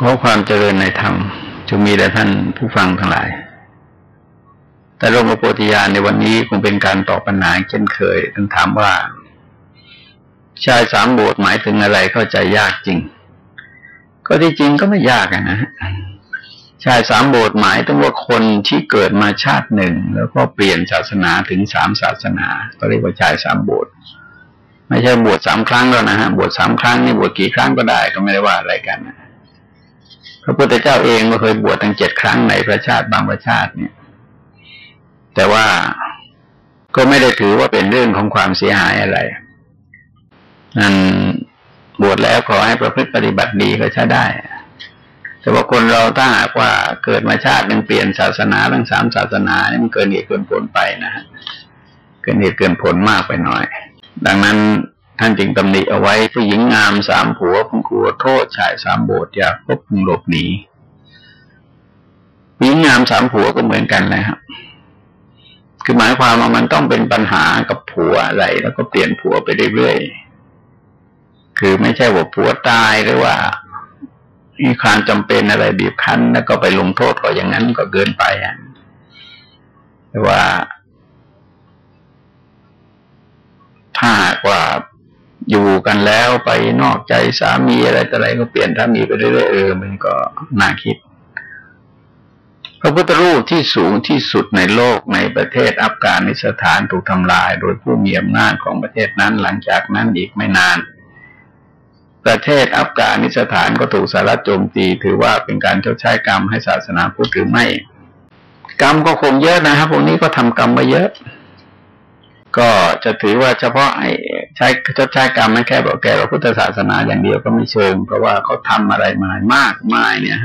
ขอความเจริญในธรรมจงมีแด่ท่านผู้ฟังทั้งหลาย แต่ลงกับโพธิญาณในวันนี้คงเป็นการตอบปัญหาเช่นเคยท่านถามว่า ชายสามโบสถ์หมายถึงอะไรเข้าใจยากจริง ก็ที่จริงก็ไม่ยากนะชายสามโบสถ์หมายถึงว่าคนที่เกิดมาชาติหนึ่ง แล้วก็เปลี่ยนศาสนาถึงสามศาสนา ก็เรียกว่าชายสามโบสถ์ไม่ใช่บวชสามครั้งแล้วนะฮะบวชสามครั้งนี่บวชกี่ครั้งก็ได้ก็ไม่ได้ว่าอะไรกันนะ พระพุทธเจ้าเองก็เคยบวชทั้งเจ็ดครั้งในพระชาติบางประชาติเนี่ย แต่ว่าก็ไม่ได้ถือว่าเป็นเรื่องของความเสียหายอะไรนั่นบวชแล้วขอให้ประพฤติปฏิบัติดีก็ใช้ได้ แต่ว่าคนเราถ้าหากว่าเกิดมาชาติหนึ่งเปลี่ยนศาสนาทั้งสามศาสนานี่มันเกินเหตุเกินผลไปนะฮะเกินเหตุเกินผลมากไปหน่อย ดังนั้น ท่านจึงตำหนิเอาไว้ผู้หญิงงามสามผัวพึงกลัวโทษชายสามโบสถ์อย่าพบพึงหลบหนีผู้หญิงงามสามผัวก็เหมือนกันนะครับคือหมายความว่ามันต้องเป็นปัญหากับผัวอะไร แล้วก็เปลี่ยนผัวไปเรื่อยๆคือไม่ใช่ว่าผัวตายหรือว่ามีความจำเป็นอะไรบีบคั้น แล้วก็ไปลงโทษก็อย่างนั้นก็เกินไปอะแต่ว่าถ้าว่า อยู่กันแล้วไปนอกใจสามีอะไรต่ออะไรก็เปลี่ยนสามีไปเรื่อยๆเออมันก็น่าคิด พระพุทธรูปที่สูงที่สุดในโลกในประเทศอัฟกานิสถานถูกทำลาย โดยผู้มีอำนาจของประเทศนั้นหลังจากนั้นอีกไม่นาน ประเทศอัฟกานิสถานก็ถูกสารโจมตีถือว่าเป็นการชดใช้กรรมให้ศาสนาพุทธหรือไม่ กรรมก็คงเยอะนะครับพวกนี้ก็ทำกรรมมาเยอะ ก็จะถือว่าเฉพาะไอ้ ใช้ชดใช้กรรมไม่แค่บอกแก่เราพุทธศาสนาอย่างเดียวก็ไม่เชิง เพราะว่าเขาทาอะไรมามากมายเนี่ย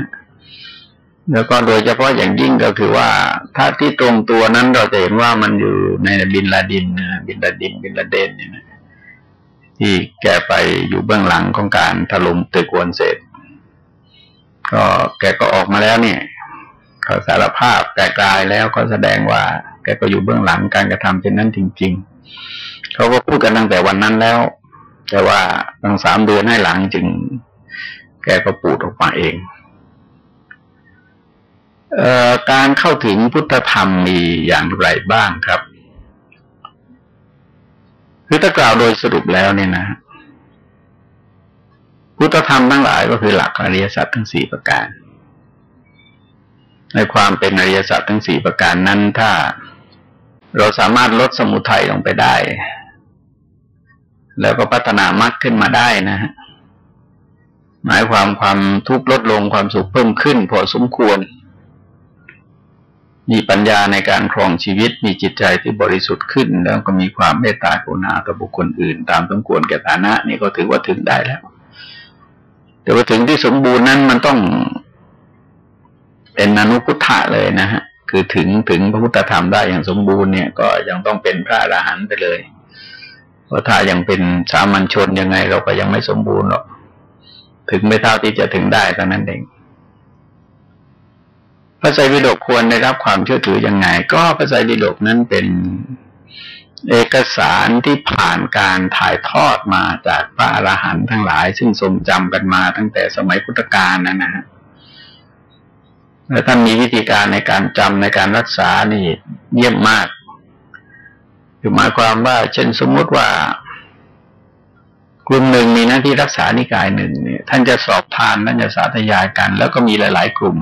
แล้วก็โดยเฉพาะอย่างยิ่งก็คือว่า ถ้าที่ตรงตัวนั้นเราจะเห็นว่ามันอยู่ในบินลาดินนะบินลาดินบินลาเดนเนี่ยนะที่แกไปอยู่เบื้องหลังของการถล่มตึกวนเสร็จก็แกก็ออกมาแล้วเนี่ยเขาสารภาพแกกลายแล้วก็แสดงว่า แกก็อยู่เบื้องหลังการกระทำเช่นนั้นจริง ๆ เขาก็พูดกันตั้งแต่วันนั้นแล้ว แต่ว่าตั้งสามเดือนให้หลังจึง แกก็ปูดออกมาเองเออการเข้าถึงพุทธธรรมมีอย่างไรบ้างครับคือถ้ากล่าวโดยสรุปแล้วเนี่ยนะพุทธธรรมทั้งหลายก็คือหลักอริยสัจทั้งสี่ประการ ในความเป็นอริยสัจทั้งสี่ประการนั้นถ้าเราสามารถลดสมุทัยลงไปได้ แล้วก็พัฒนามรรคขึ้นมาได้นะฮะหมายความความทุกข์ลดลงความสุขเพิ่มขึ้น พอสมควร มีปัญญาในการครองชีวิตมีจิตใจที่บริสุทธิ์ขึ้น แล้วก็มีความเมตตากรุณาต่อบุคคลอื่น ตามสมควรแก่ฐานะนี่ก็ถือว่าถึงได้แล้ว แต่ว่าถึงที่สมบูรณ์นั้นมันต้องเป็นอนุพุทธะเลยนะฮะคือถึงถึงพระพุทธธรรมได้อย่างสมบูรณ์เนี่ย ก็ยังต้องเป็นพระอรหันต์ไปเลย เพราถ้ายังเป็นสามัญชนยังไง เราก็ยังไม่สมบูรณ์หรอกถึงไม่เท่าที่จะถึงได้ตอนนั้นเอง พระไตรปิฎกควรได้รับความเชื่อถือยังไง ก็พระไตรปิฎกนั้นเป็นเอกสารที่ผ่านการถ่ายทอดมาจากพระอรหันต์ทั้งหลาย ซึ่งทรงจำกันมาตั้งแต่สมัยพุทธกาลนั่นนะฮะและท่านมีวิธีการในการจำในการรักษานี่เยี่ยมมาก คือหมายความว่า เช่นสมมติว่ากลุ่มหนึ่งมีหน้าที่รักษานิกายหนึ่งเนี่ย ท่านจะสอบทานท่านจะสาธยายกัน แล้วก็มีหลาย ๆ กลุ่ม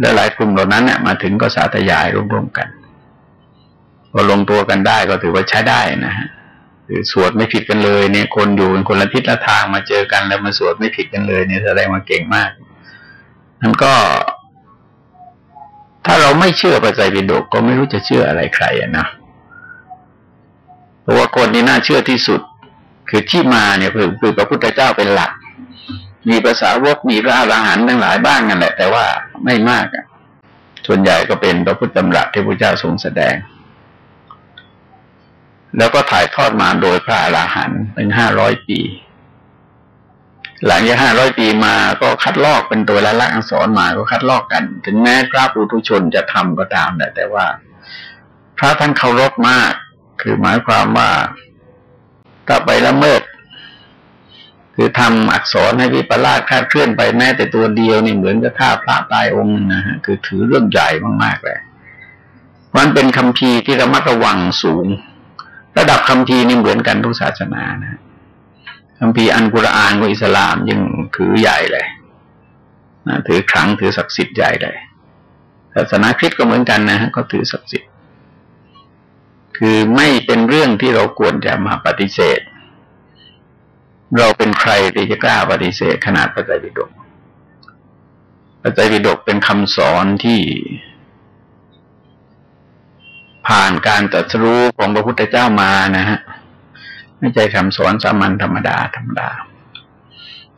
หลายๆกลุ่มเหล่านั้นเนี่ยมาถึงก็สาธยายร่วมๆกันพอลงตัวกันได้ก็ถือว่าใช้ได้นะฮะคือสวดไม่ผิดกันเลย เนี่ย คนอยู่กันคนละทิศละทางมาเจอกันแล้วมาสวดไม่ผิดกันเลย เนี่ยแสดงว่าเก่งมากมันก็ ถ้าเราไม่เชื่อปัจจัยปิฎกก็ไม่รู้จะเชื่ออะไรใครอะนะ เพราะว่าคนที่น่าเชื่อที่สุด คือที่มาเนี่ยคือคือพระพุทธเจ้าเป็นหลัก มีภาษาวกมีพระอรหันต์ทั้งหลายบ้างนั่นแหละ แต่ว่าไม่มากอะส่วนใหญ่ก็เป็นพระพุทธธรรมรัที่พระเจ้าทรงแสดง แล้วก็ถ่ายทอดมาโดยพระอรหันต์เป็นห้าร้อยปี หลังจากห้าร้อยปีมาก็คัดลอกเป็นตัวละลักษณ์อักษรมาก็คัดลอกกัน ถึงแม้พระปุถุชนจะทำก็ตามแต่ว่า พระท่านเคารพมาก คือหมายความว่าถ้าไปละเมิด คือทำอักษรให้วิปลาสคาดเคลื่อนไปแม้แต่ตัวเดียวนี่เหมือนกับฆ่าพระตายองค์นะฮะคือถือเรื่องใหญ่มากๆเลยมันเป็นคำพีที่ระมัดระวังสูง ระดับคำพีนี่เหมือนกันทุกศาสนานะคำพีอันกุรอานของอิสลามยังถือใหญ่เลยนะถือครั้งถือศักดิ์สิทธิ์ใหญ่เลยศาสนาคริสต์ก็เหมือนกันนะฮะก็ถือศักดิ์สิทธิ คือไม่เป็นเรื่องที่เราควรจะมาปฏิเสธ เราเป็นใครที่จะกล้าปฏิเสธขนาดพระไตรปิฎกพระไตรปิฎกเป็นคำสอนที่ ผ่านการตรัสรู้ของพระพุทธเจ้ามานะฮะไม่ใช่คำสอนสามัญธรรมดาธรรมดา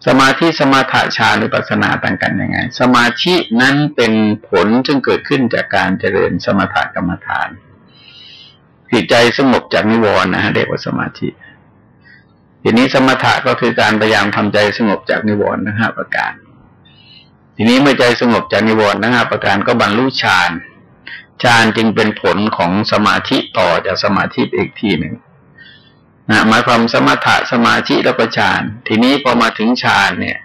สมาธิสมาธิฌานหรือปัสนาต่างกันยังไง สมาธินั้นเป็นผลจึงเกิดขึ้นจากการเจริญสมถกรรมฐาน จิตใจสงบจากนิวรณ์นะฮะเรียกว่าสมาธิทีนี้สมถะก็คือการพยายามทำใจสงบจากนิวรณ์นะฮะประการ ทีนี้เมื่อใจสงบจากนิวรณ์นะฮะประการก็บรรลุฌานฌานจึงเป็นผลของสมาธิต่อจากสมาธิอีกทีหนึ่งนะหมายความสมถะสมาธิแล้วก็ฌาน ทีนี้พอมาถึงฌานเนี่ย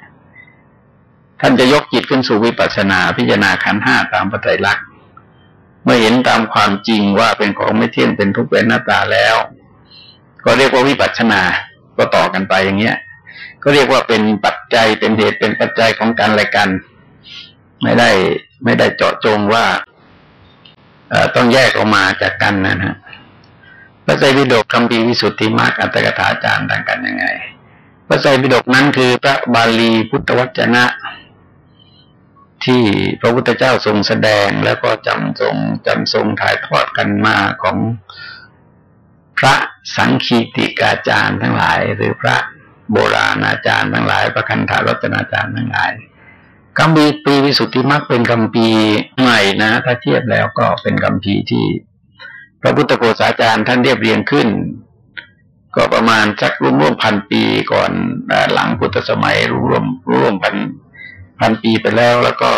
ท่านจะยกจิตขึ้นสู่วิปัสสนาพิจารณาขันห้าตามปัจจัยลักษณ เมื่อเห็นตามความจริงว่าเป็นของไม่เที่ยงเป็นทุกข์เป็นหน้าตาแล้ว ก็เรียกว่าวิปัสสนา ก็ต่อกันไปอย่างเงี้ย ก็เรียกว่าเป็นปัจจัยเป็นเหตุเป็นปัจจัยของกันและกัน ไม่ได้ไม่ได้เจาะจงว่าต้องแยกออกมาจากกันนะฮะพระไตรปิฎกคำพีวิสุทธิมรรคอัตถกถาจารย์ต่างกันยังไง พระไตรปิฎกนั้นคือพระบาลีพุทธวจนะ ที่พระพุทธเจ้าทรงแสดงแล้วก็จำทรงจำทรงถ่ายทอดกันมาของพระสังคีติกาจารย์ทั้งหลาย หรือพระโบราณอาจารย์ทั้งหลายประคันธารจนาจารย์ทั้งหลายคำปีปีวิสุทธิมรรคเป็นคำปีใหม่นะ ถ้าเทียบแล้วก็เป็นคำพีที่ พระพุทธโฆษาจารย์ท่านเรียบเรียงขึ้น ก็ประมาณสักร่วมร่วมพันปีก่อนหลังพุทธสมัยร่วมร่วมพัน พันปีไปแล้วแล้วก็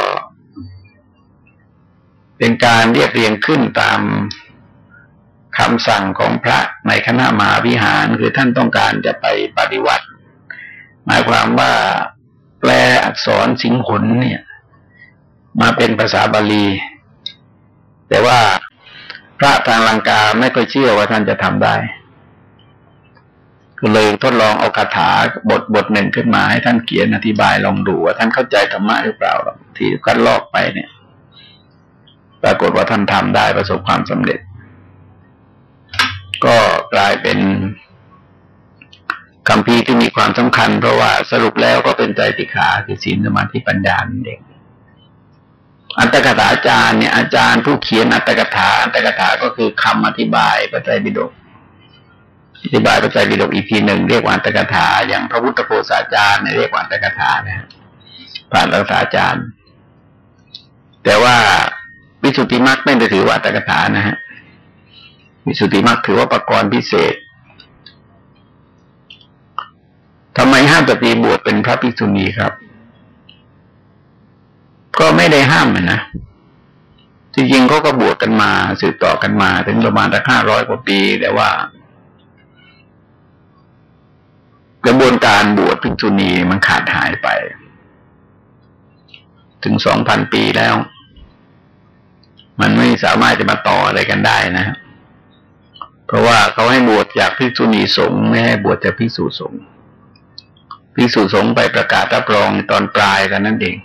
เป็นการเรียบเรียงขึ้นตามคำสั่งของพระในคณะมหาวิหารคือท่านต้องการจะไปปฏิวัติ หมายความว่าแปลอักษรสิงหนเนี่ย มาเป็นภาษาบาลี แต่ว่าพระทางลังกาไม่ค่อยเชื่อว่าท่านจะทำได้ ก็เลยทดลองเอาคาถาบทบทหนึ่งขึ้นมาให้ท่านเขียนอธิบายลองดูว่าท่านเข้าใจธรรมะหรือเปล่าที่กันลอกไปเนี่ย ปรากฏว่าท่านทำได้ประสบความสำเร็จ ก็กลายเป็นคำพีที่มีความสำคัญ เพราะว่าสรุปแล้วก็เป็นใจติขาคือศีลสมาธิปัญญาเด็กอัตถกถาอาจารย์เนี่ยอาจารย์ผู้เขียนอัตถกถาอัตถกถาก็คือคำอธิบายพระไตรปิฎก อธิบายพระไตรปิฎกอีกทีหนึ่งเรียกว่าอัตกถา อย่างพระพุทธโฆษาจารย์เรียกว่าอัตกถานะผ่านอัตกถาจารย์ แต่ว่าวิสุทธิมรรคไม่ได้ถือว่าอัตกถานะฮะวิสุทธิมรรคถือว่าประกรณ์พิเศษทำไมห้ามปฏิบวชเป็นพระภิกษุณีครับ ก็ไม่ได้ห้ามนะจริงๆเขาก็บวชกันมาสืบต่อกันมา ถึงประมาณตั้งห้าร้อยกว่าปี แต่ว่า กระบวนการบวชภิกษุณีมันขาดหายไป ถึงสองพันปีแล้ว มันไม่สามารถจะมาต่ออะไรกันได้นะ เพราะว่าเขาให้บวชจากภิกษุณีสงฆ์ไม่ให้บวชจากภิกษุสงฆ์ภิกษุสงฆ์ไปประกาศรับรองตอนปลายกันนั่นเอง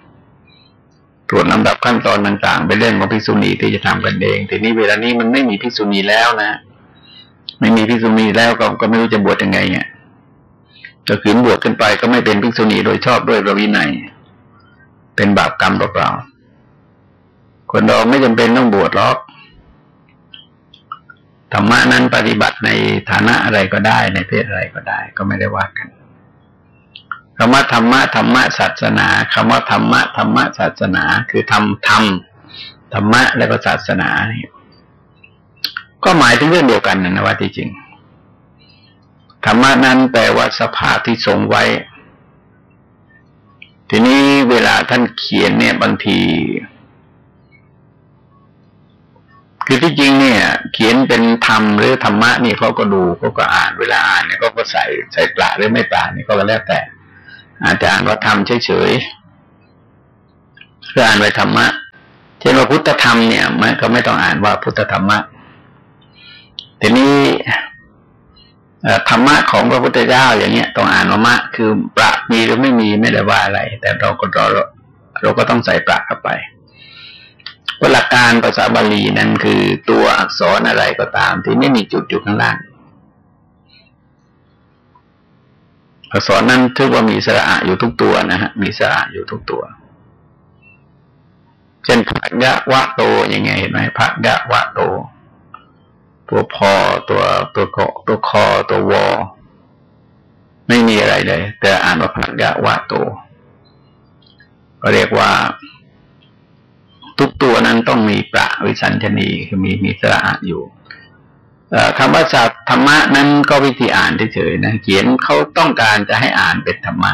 ตรวจลำดับขั้นตอนต่างๆ ไปเรื่องของภิกษุณีที่จะทำกันเองทีนี้เวลานี้มันไม่มีภิกษุณีแล้วนะ ไม่มีภิกษุณีแล้วก็ก็ไม่รู้จะบวชยังไงเนี่ย จะขืนบวชขึ้นไปก็ไม่เป็นภิกษุณีโดยชอบด้วยประวินัย เป็นบาปกรรมเปล่าๆคนเราไม่จำเป็นต้องบวชหรอกธรรมะนั้นปฏิบัติในฐานะอะไรก็ได้ในเพศอะไรก็ได้ ก็ไม่ได้ว่ากันคำว่าธรรมะธรรมะศาสนาคำว่าธรรมะธรรมะศาสนา คือทำธรรมธรรมะและก็ศาสนาเนี่ยก็หมายถึงเรื่องเดียวกันนะว่าที่จริง ธรรมะนั้นแปลว่าสภาพที่ทรงไว้ ทีนี้เวลาท่านเขียนเนี่ยบางที คือที่จริงเนี่ย เขียนเป็นธรรมหรือธรรมะนี่เขาก็ดูเขาก็อ่านเวลาอ่านเนี่ยเขาก็ใส่ใส่ปลาหรือไม่ปลานี่ก็แล้วแต่ อาจจะอ่านว่าธรรมเฉยๆคืออ่านไว้ธรรมะเช่นว่าพุทธธรรมเนี่ย มันก็ไม่ต้องอ่านว่าพุทธธรรมะทีนี้ ธรรมะของพระพุทธเจ้าอย่างเงี้ยต้องอ่านว่ามะคือประมีหรือไม่มีไม่ได้ว่าอะไร แต่เราก็เราเราก็ต้องใส่ประเข้าไปหลักการภาษาบาลีนั้นคือตัวอักษรอะไรก็ตาม ที่ไม่มีจุดอยู่ข้างล่างอักษรนั้นถือว่ามีสระอยู่ทุกตัวนะฮะมีสระอยู่ทุกตัว เช่นพระยะวะโตอยังไงเห็นไหมพระยะวะโต ตัวพอตัวตัวเกาะตัวคอตัววอ ไม่มีอะไรเลย แต่อ่านว่าพระยะวะโต ก็เรียกว่า ทุกตัวนั้นต้องมีประวิสัญชนีคือมีมีสระอยู่คำว่าสัตธรรมะนั้นก็วิธีอ่านเฉยๆนะเขียนเขาต้องการจะให้อ่านเป็นธรรมะ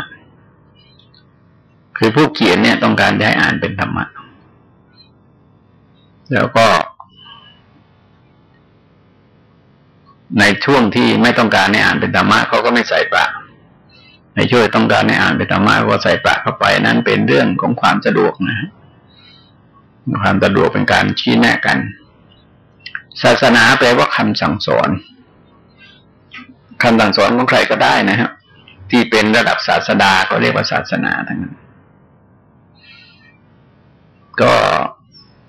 คือผู้เขียนเนี่ยต้องการจะให้อ่านเป็นธรรมะ แล้วก็ ในช่วงที่ไม่ต้องการให้อ่านเป็นธรรมะเขาก็ไม่ใส่ปะในช่วงต้องการให้อ่านเป็นธรรมะก็ใส่ปะเข้าไปนั้นเป็นเรื่องของความสะดวกนะความสะดวกเป็นการชี้แนะกัน ศาสนาแปลว่าคำสั่งสอนคำสั่งสอนของใครก็ได้นะครับที่เป็นระดับศาสดาก็เรียกว่าศาสนาทั้งนั้นก็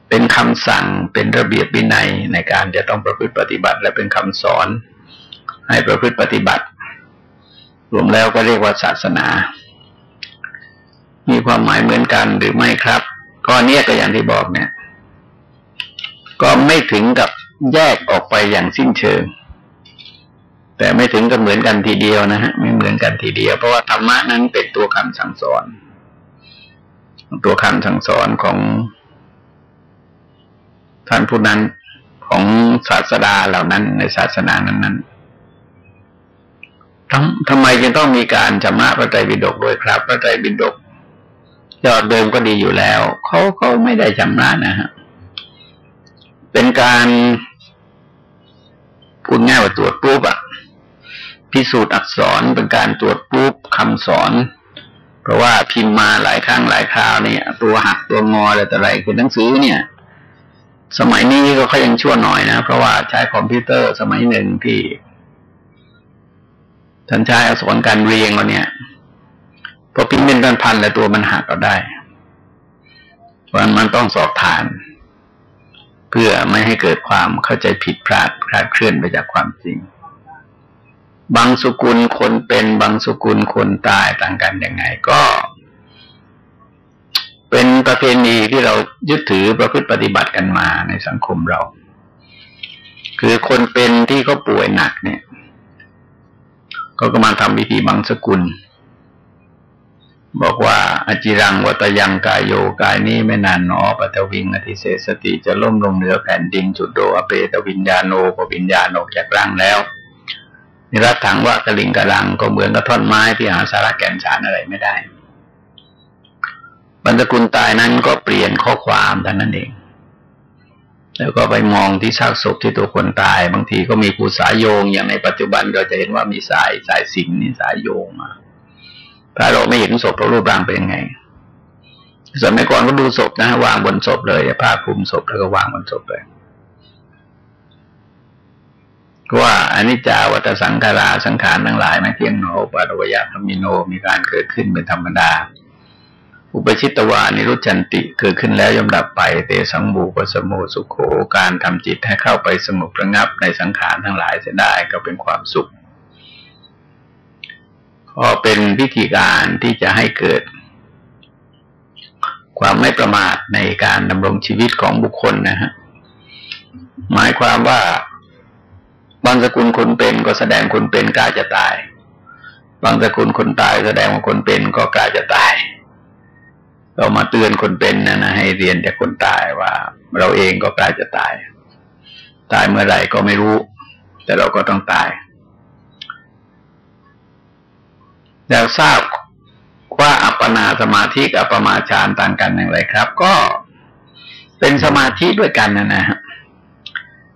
เป็นคำสั่งเป็นระเบียบวินัยในการจะต้องประพฤติปฏิบัติ และเป็นคำสอนให้ประพฤติปฏิบัติ รวมแล้วก็เรียกว่าศาสนา มีความหมายเหมือนกันหรือไม่ครับก็เนี้ยก็อย่างที่บอกเนี่ย ก็ไม่ถึงกับแยกออกไปอย่างสิ้นเชิง แต่ไม่ถึงกับเหมือนกันทีเดียวนะฮะไม่เหมือนกันทีเดียว เพราะว่าธรรมะนั้นเป็นตัวคำสั่งสอน ตัวคำสั่งสอนของ ท่านผู้นั้นของศาสดาเหล่านั้นในศาสนานั้นนั้นทำทำไมจึงต้องมีการจำระพระไตรปิฎกด้วยครับพระไตรปิฎกยอดเดิมก็ดีอยู่แล้วเขาเขาไม่ได้จำระนะฮะเป็นการพูดง่ายว่าตรวจปุ๊บอะพิสูจน์อักษรเป็นการตรวจปุ๊บคำสอน เพราะว่าพิมพ์มาหลายครั้งหลายคราวเนี่ยตัวหักตัวงออะไรต่ออะไรคือหนังสือเนี่ย สมัยนี้ก็เขายังชั่วหน่อยนะ เพราะว่าใช้คอมพิวเตอร์สมัยหนึ่งที่ท่านใช้อักษรการเรียงเราเนี่ยพอพิมพ์เป็นพันๆแล้วตัวมันหักก็ได้เพราะมันต้องสอบทาน เพื่อไม่ให้เกิดความเข้าใจผิดพลาดคลาดเคลื่อนไปจากความจริง บางสุกุลคนเป็นบางสุกุลคนตายต่างกันยังไงก็ เป็นประเพณีที่เรายึดถือประพฤติปฏิบัติกันมาในสังคมเรา คือคนเป็นที่เขาป่วยหนักเนี่ยเขาก็มาทำพิธีบางสกุล บอกว่าอจิรังวัตยังกายโยกายนี้ไม่นานหนอปตวิงอธิเศสติจะล่มลงเหนือแผ่นดินจุดโดอเปตวิญญาโนปวิญญาโนจากร่างแล้วนิรัตถังว่ากลิงกะลังก็เหมือนกับท่อนไม้ที่หาสาระแก่นสารอะไรไม่ได้ บรรพกุลตายนั้นก็เปลี่ยนข้อความเท่นั้นเอง แล้วก็ไปมองที่ซากศพที่ตัวคนตาย บางทีก็มีผู้สายโยง อย่างในปัจจุบันเราจะเห็นว่ามีสายสายสิงนี่สายโยงมาถ้าเราไม่เห็นศพเรารูปร่างเป็นยังไงสมัยก่อนก็ดูศพนะวางบนศพเลยผ้าคลุมศพแล้วก็วางบนศพเลยว่าอนิจจาวัตสังขาราสังขารทั้งหลายไม่เที่ยงโนปารวยะธรรมิโนมีการเกิดขึ้นเป็นธรรมดา อุปชิตวานิรุจันติเกิดขึ้นแล้วย่อมดับไปเตสังบูปสมุสุขโขการทำจิตให้เข้าไปสงบระงับในสังขารทั้งหลายเสียได้ก็เป็นความสุขก็เป็นวิธีการที่จะให้เกิด ความไม่ประมาทในการดำรงชีวิตของบุคคลนะฮะหมายความว่าบางสกุลคนเป็นก็แสดงคนเป็นกล้าจะตาย บางสกุลคนตายแสดงว่าคนเป็นก็กล้าจะตาย เรามาเตือนคนเป็นนะนะให้เรียนจากคนตายว่า เราเองก็กล้จะตาย ตายเมื่อไหร่ก็ไม่รู้ แต่เราก็ต้องตายแล้วทราบว่าอัปปนาสมาธิกับอัปปมาฌานต่างกันอย่างไรครับ ก็เป็นสมาธิด้วยกันนะนะฮะ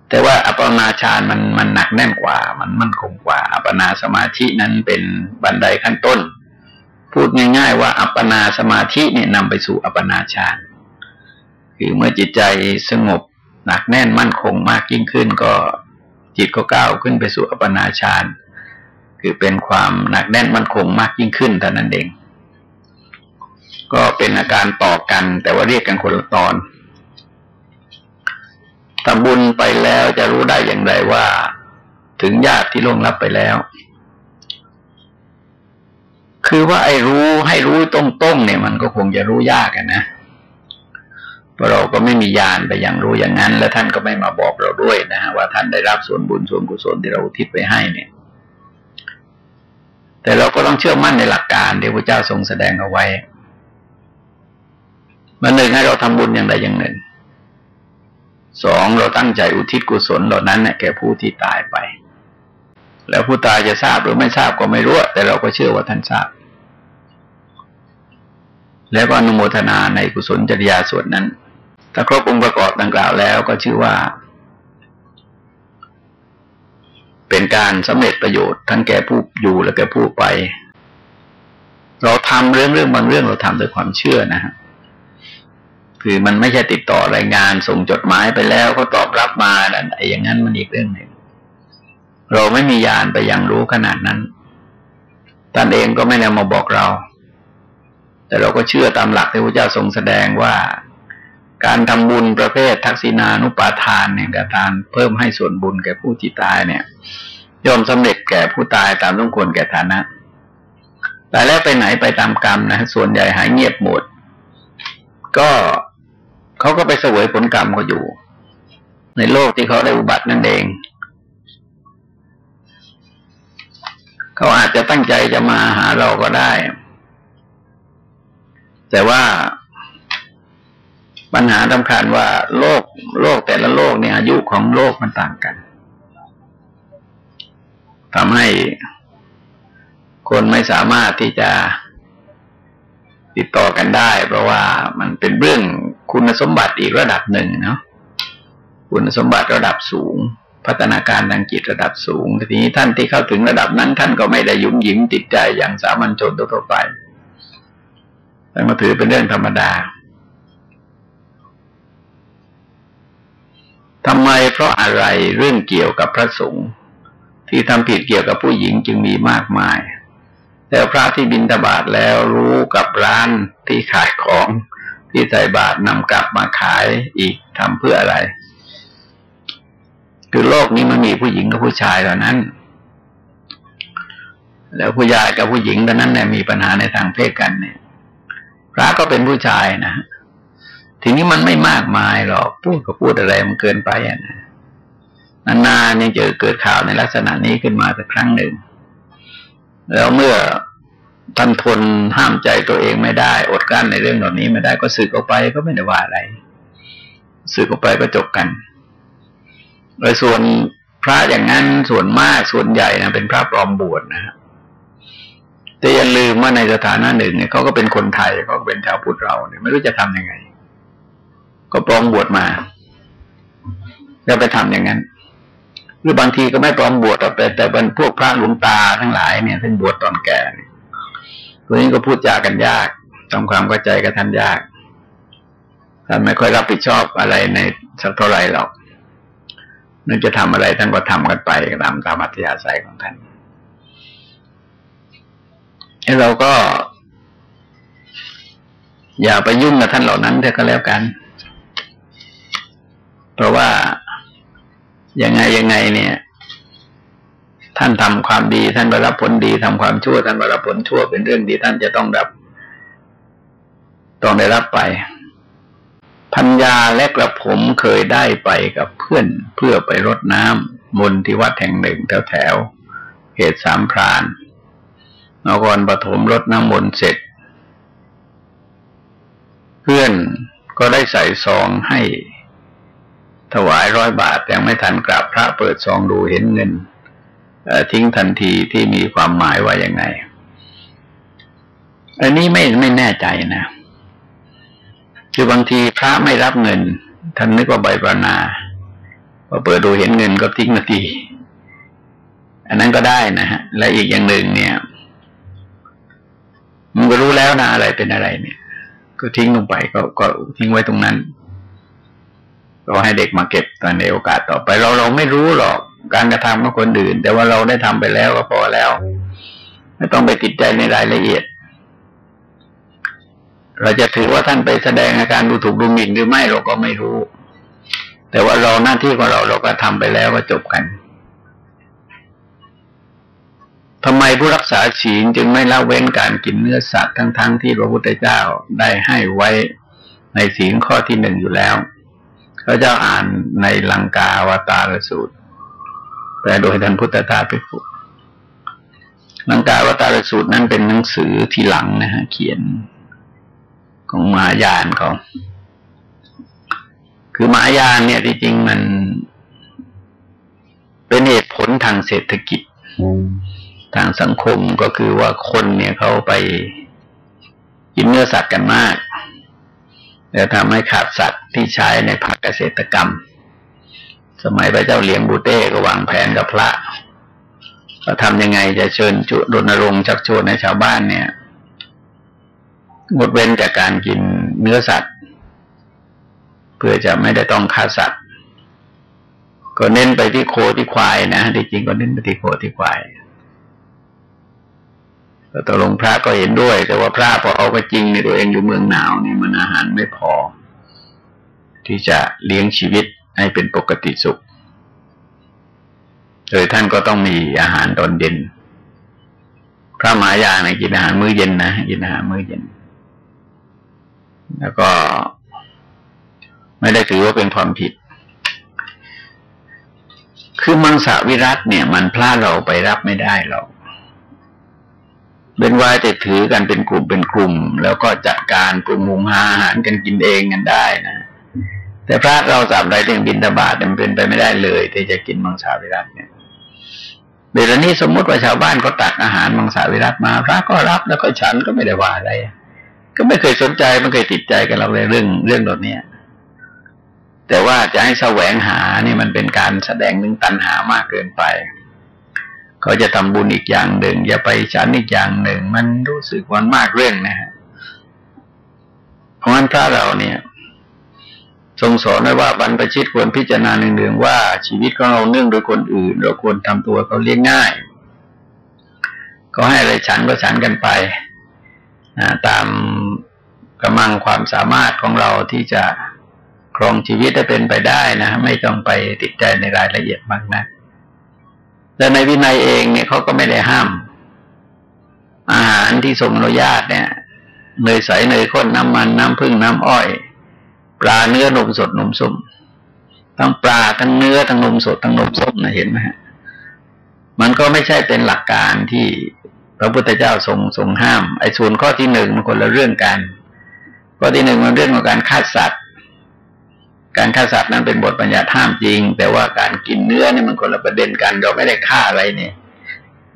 แต่ว่าอัปปนาฌานมันมันหนักแน่นกว่า มันมั่นคงกว่า อัปปนาสมาธินั้นเป็นบันไดขั้นต้น พูดง่าย ๆ ว่าอัปปนาสมาธิเนี่ยนำไปสู่อัปปนาฌานคือเมื่อจิตใจสงบหนักแน่นมั่นคงมากยิ่งขึ้นก็จิตก็ก้าวขึ้นไปสู่อัปปนาฌานคือเป็นความหนักแน่นมั่นคงมากยิ่งขึ้นเท่านั้นเอง ก็เป็นอาการต่อกันแต่ว่าเรียกกันคนละตอนทำบุญไปแล้วจะรู้ได้อย่างไรว่า ถึงญาติที่ล่วงลับไปแล้ว คือว่าไอ้รู้ให้รู้ตรงๆเนี่ยมันก็คงจะรู้ยากนะเพราะเราก็ไม่มีญาณไปอย่างรู้อย่างนั้น และท่านก็ไม่มาบอกเราด้วยนะฮะว่าท่านได้รับส่วนบุญส่วนกุศลที่เราทิศไปให้เนี่ย แต่เราก็ต้องเชื่อมั่นในหลักการที่พระเจ้าทรงแสดงเอาไว้มันหนึ่งให้เราทำบุญอย่างใดอย่างหนึ่งสองเราตั้งใจอุทิศกุศลเหล่านั้นเนี่ยแก่ผู้ที่ตายไป แล้วผู้ตายจะทราบหรือไม่ทราบก็ไม่รู้ แต่เราก็เชื่อว่าท่านทราบ แล้วก็อนุโมทนาในกุศลจริยาส่วนนั้น ถ้าครบองค์ประกอบดังกล่าวแล้วก็ชื่อว่า เป็นการสำเร็จประโยชน์ทั้งแก่ผู้อยู่และแก่ผู้ไป เราทำเรื่องเรื่องบางเรื่องเราทำด้วยความเชื่อนะฮะคือมันไม่ใช่ติดต่อรายงานส่งจดหมายไปแล้วก็ตอบรับมาอะไรอย่างนั้นมันอีกเรื่องหนึ่ง เราไม่มียานไปยังรู้ขนาดนั้นท่านเองก็ไม่ได้มาบอกเรา แต่เราก็เชื่อตามหลักที่พระเจ้าทรงแสดงว่า การทำบุญประเภททักษินานุปาทานเนี่ยการเพิ่มให้ส่วนบุญแก่ผู้ที่ตายเนี่ยย่อมสำเร็จแก่ผู้ตายตามต้องควรแก่ฐานะ แต่แล้วไปไหนไปตามกรรมนะส่วนใหญ่หายเงียบหมด ก็เขาก็ไปเสวยผลกรรมเขาอยู่ ในโลกที่เขาได้อุบัตินั่นเอง เขาอาจจะตั้งใจจะมาหาเราก็ได้ แต่ว่าปัญหาสำคัญว่าโลกโลกแต่ละโลกเนี่ยอายุของโลกมันต่างกันทำให้คนไม่สามารถที่จะติดต่อกันได้ เพราะว่ามันเป็นเรื่องคุณสมบัติอีกระดับหนึ่งเนาะคุณสมบัติระดับสูง พัฒนาการทางจิตระดับสูงทีนี้ท่านที่เข้าถึงระดับนั้น ท่านก็ไม่ได้ยุ่งหยิงติดใจอย่างสามัญชนทั่วไปแต่มาถือเป็นเรื่องธรรมดาทำไมเพราะอะไรเรื่องเกี่ยวกับพระสงฆ์ที่ทำผิดเกี่ยวกับผู้หญิงจึงมีมากมาย แต่พระที่บินตบาทแล้วรู้กับร้านที่ขายของที่ใส่บาทนำกลับมาขายอีกทำเพื่ออะไร คือโลกนี้มันมีผู้หญิงกับผู้ชายเหล่านั้น แล้วผู้ชายกับผู้หญิงตอนนั้นเนี่ยมีปัญหาในทางเพศกันเนี่ย พระก็เป็นผู้ชายนะทีนี้มันไม่มากมายหรอกพูดก็พูดอะไรมันเกินไปอะนะนานๆยังเจอเกิดข่าวในลักษณะนี้ขึ้นมาสักครั้งหนึ่ง แล้วเมื่อท่านทนห้ามใจตัวเองไม่ได้ อดกั้นในเรื่องเหล่านี้ไม่ได้ก็สึกออกไปก็ไม่ได้ว่าอะไรสึกออกไปก็จบกัน โดยส่วนพระอย่างนั้นส่วนมากส่วนใหญ่นะเป็นพระปลอมบวชนะฮะแต่อย่าลืมว่าในสถานะหนึ่งเนี่ยเขาก็เป็นคนไทยเขาก็เป็นชาวพุทธเราเนี่ยไม่รู้จะทํำยังไง ก็ปลอมบวชมาจะไปทำอย่างนั้น หรือบางทีก็ไม่ปลอมบวชแต่แต่เป็นพวกพระหลวงตาทั้งหลายเนี่ยท่านบวชตอนแก่เนี่ยตัวนี้ก็พูดจากันยากทำความเข้าใจกับท่านยากท่านไม่ค่อยรับผิดชอบอะไรในสักเท่าไหร่หรอก นึกจะทำอะไรท่านก็ทำกันไปตามตามอัธยาศัยของท่านให้เราก็ อย่าไปยุ่งกับท่านเหล่านั้นเถอะก็แล้วกัน เพราะว่ายังไงยังไงเนี่ย ท่านทำความดี ท่านได้รับผลดีทำความชั่ว ท่านได้รับผลชั่วเป็นเรื่องดีท่านจะต้องรับต้องได้รับไป พัญญาและกระผมเคยได้ไปกับเพื่อนเพื่อไปรดน้ำมนที่วัดแห่งหนึ่งแถวแถวเหตุสามพรานนกรปฐมรดน้ำมนต์เสร็จ เพื่อนก็ได้ใส่ซองให้ ถวายร้อยบาทยังไม่ทันกราบพระเปิดซองดูเห็นเงินทิ้งทันทีที่มีความหมายว่าอย่างไง อันนี้ไม่ไม่แน่ใจนะ คือบางทีพระไม่รับเงิน ท่านนึกว่าใบปรนาพอเปิดดูเห็นเงินก็ทิ้งนาทีอันนั้นก็ได้นะฮะ และอีกอย่างหนึ่งเนี่ยมันก็รู้แล้วนะอะไรเป็นอะไรเนี่ย ก็ทิ้งลงไปก็ก็ทิ้งไว้ตรงนั้นก็ให้เด็กมาเก็บตอนในโอกาสต่อไป เราเราไม่รู้หรอกการกระทำของคนอื่น แต่ว่าเราได้ทำไปแล้วก็พอแล้ว ไม่ต้องไปติดใจในรายละเอียด เราจะถือว่าท่านไปแสดงอาการดูถูกดูหมิ่นหรือไม่เราก็ไม่รู้ แต่ว่าเราหน้าที่ของเราเราก็ทำไปแล้วก็จบกันทำไมผู้รักษาศีลจึงไม่ละเว้นการกินเนื้อสัตว์ทั้งๆทที่พระพุทธเจ้าได้ให้ไว้ในศีลข้อที่หนึ่งอยู่แล้วเขาจะอ่านในลังกาวตารสูตรแปลโดยท่านพุทธทาสไปฝึกลังกาวตารสูตรนั้นเป็นหนังสือที่หลังนะฮะเขียน ของมหายานเขา คือมหายานเนี่ยที่จริงมัน เป็นเหตุผลทางเศรษฐกิจทางสังคมก็คือว่าคนเนี่ยเขาไปกินเนื้อสัตว์กันมากแล้วทำให้ขาดสัตว์ที่ใช้ในภาคเกษตรกรรม สมัยพระเจ้าเลี้ยงบูเต้ก็วางแผนกับพระก็ทำยังไงจะเชิญจุดนรงชักชวนให้ชาวบ้านเนี่ย งดเว้นจากการกินเนื้อสัตว์ เพื่อจะไม่ได้ต้องฆ่าสัตว์ ก็เน้นไปที่โคที่ควายนะที่จริงก็เน้นไปที่โคที่ควายตกลงพระก็เห็นด้วย แต่ว่าพระพอเอาไปจริงในตัวเองอยู่เมืองหนาวนี่มันอาหารไม่พอ ที่จะเลี้ยงชีวิตให้เป็นปกติสุขโดยท่านก็ต้องมีอาหารตอนเย็น พระมหายาเนี่ยกินอาหารมื้อเย็นนะกินอาหารมื้อเย็น แล้วก็ไม่ได้ถือว่าเป็นความผิด คือมังสวิรัตเนี่ย มันพลาดเราไปรับไม่ได้หรอกเป็นว่าจะถือกันเป็นกลุ่มเป็นกลุ่ม แล้วก็จัดการปรุงหุงหาอาหารกันกินเองกันได้นะแต่พระเราสามใดเรื่องบินตบาทมันเป็นไปไม่ได้เลยที่จะกินมังสวิรัตเนี่ยเดี๋ยวนี้สมมติว่าชาวบ้านก็ตักอาหารมังสวิรัตมา พระก็รับแล้วก็ฉันก็ไม่ได้ว่าอะไร ก็ไม่เคยสนใจไม่เคยติดใจกันเราเลยเรื่องเรื่องแบบนี้แต่ว่าจะให้แสวงหานี่มันเป็นการแสดงถึงตัณหามากเกินไปเขาจะทำบุญอีกอย่างหนึ่งอย่าไปฉันอีกอย่างหนึ่ง มันรู้สึกวันมากเรื่องนะฮะเพราะฉะนั้นพระเราเนี่ย ทรงสอนไว้ว่าบรรพชิตควรพิจารณาหนึ่งๆว่า ชีวิตของเราเนื่องโดยคนอื่น เราควรทำตัวเขาเลี้ยงง่าย ก็ให้อะไรฉันก็ฉันกันไป ตามกำลังความสามารถของเราที่จะครองชีวิตได้เป็นไปได้นะ ไม่ต้องไปติดใจในรายละเอียดมากนะแต่ในวินัยเองเนี่ยเขาก็ไม่ได้ห้าม อาหารที่ทรงอนุญาตเนี่ยเนยใสเนยข้นน้ำมันน้ำผึ้งน้ำอ้อย ปลาเนื้อนมสดนมส้มทั้งปลาทั้งเนื้อทั้งนมสดทั้งนมส้มนะเห็นไหมฮะมันก็ไม่ใช่เป็นหลักการที่ พระพุทธเจ้าทรงทรงห้าม ไอ้ส่วนข้อที่หนึ่งมันคนละเรื่องกัน ข้อที่หนึ่งมันเรื่องของการฆ่าสัตว์ การฆ่าสัตว์นั้นเป็นบทบัญญัติห้ามจริง แต่ว่าการกินเนื้อเนี่ยมันคนละประเด็นกัน เราไม่ได้ฆ่าอะไรเนี่ย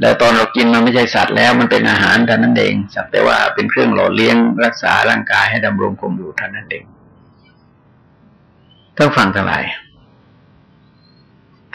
แล้วตอนเรากินมันไม่ใช่สัตว์แล้วมันเป็นอาหารเท่านั้นเองสักแต่ว่าเป็นเครื่องหล่อเลี้ยงรักษาร่างกายให้ดำรงคงอยู่เท่านั้นเองต้องฟังทั้งหลาย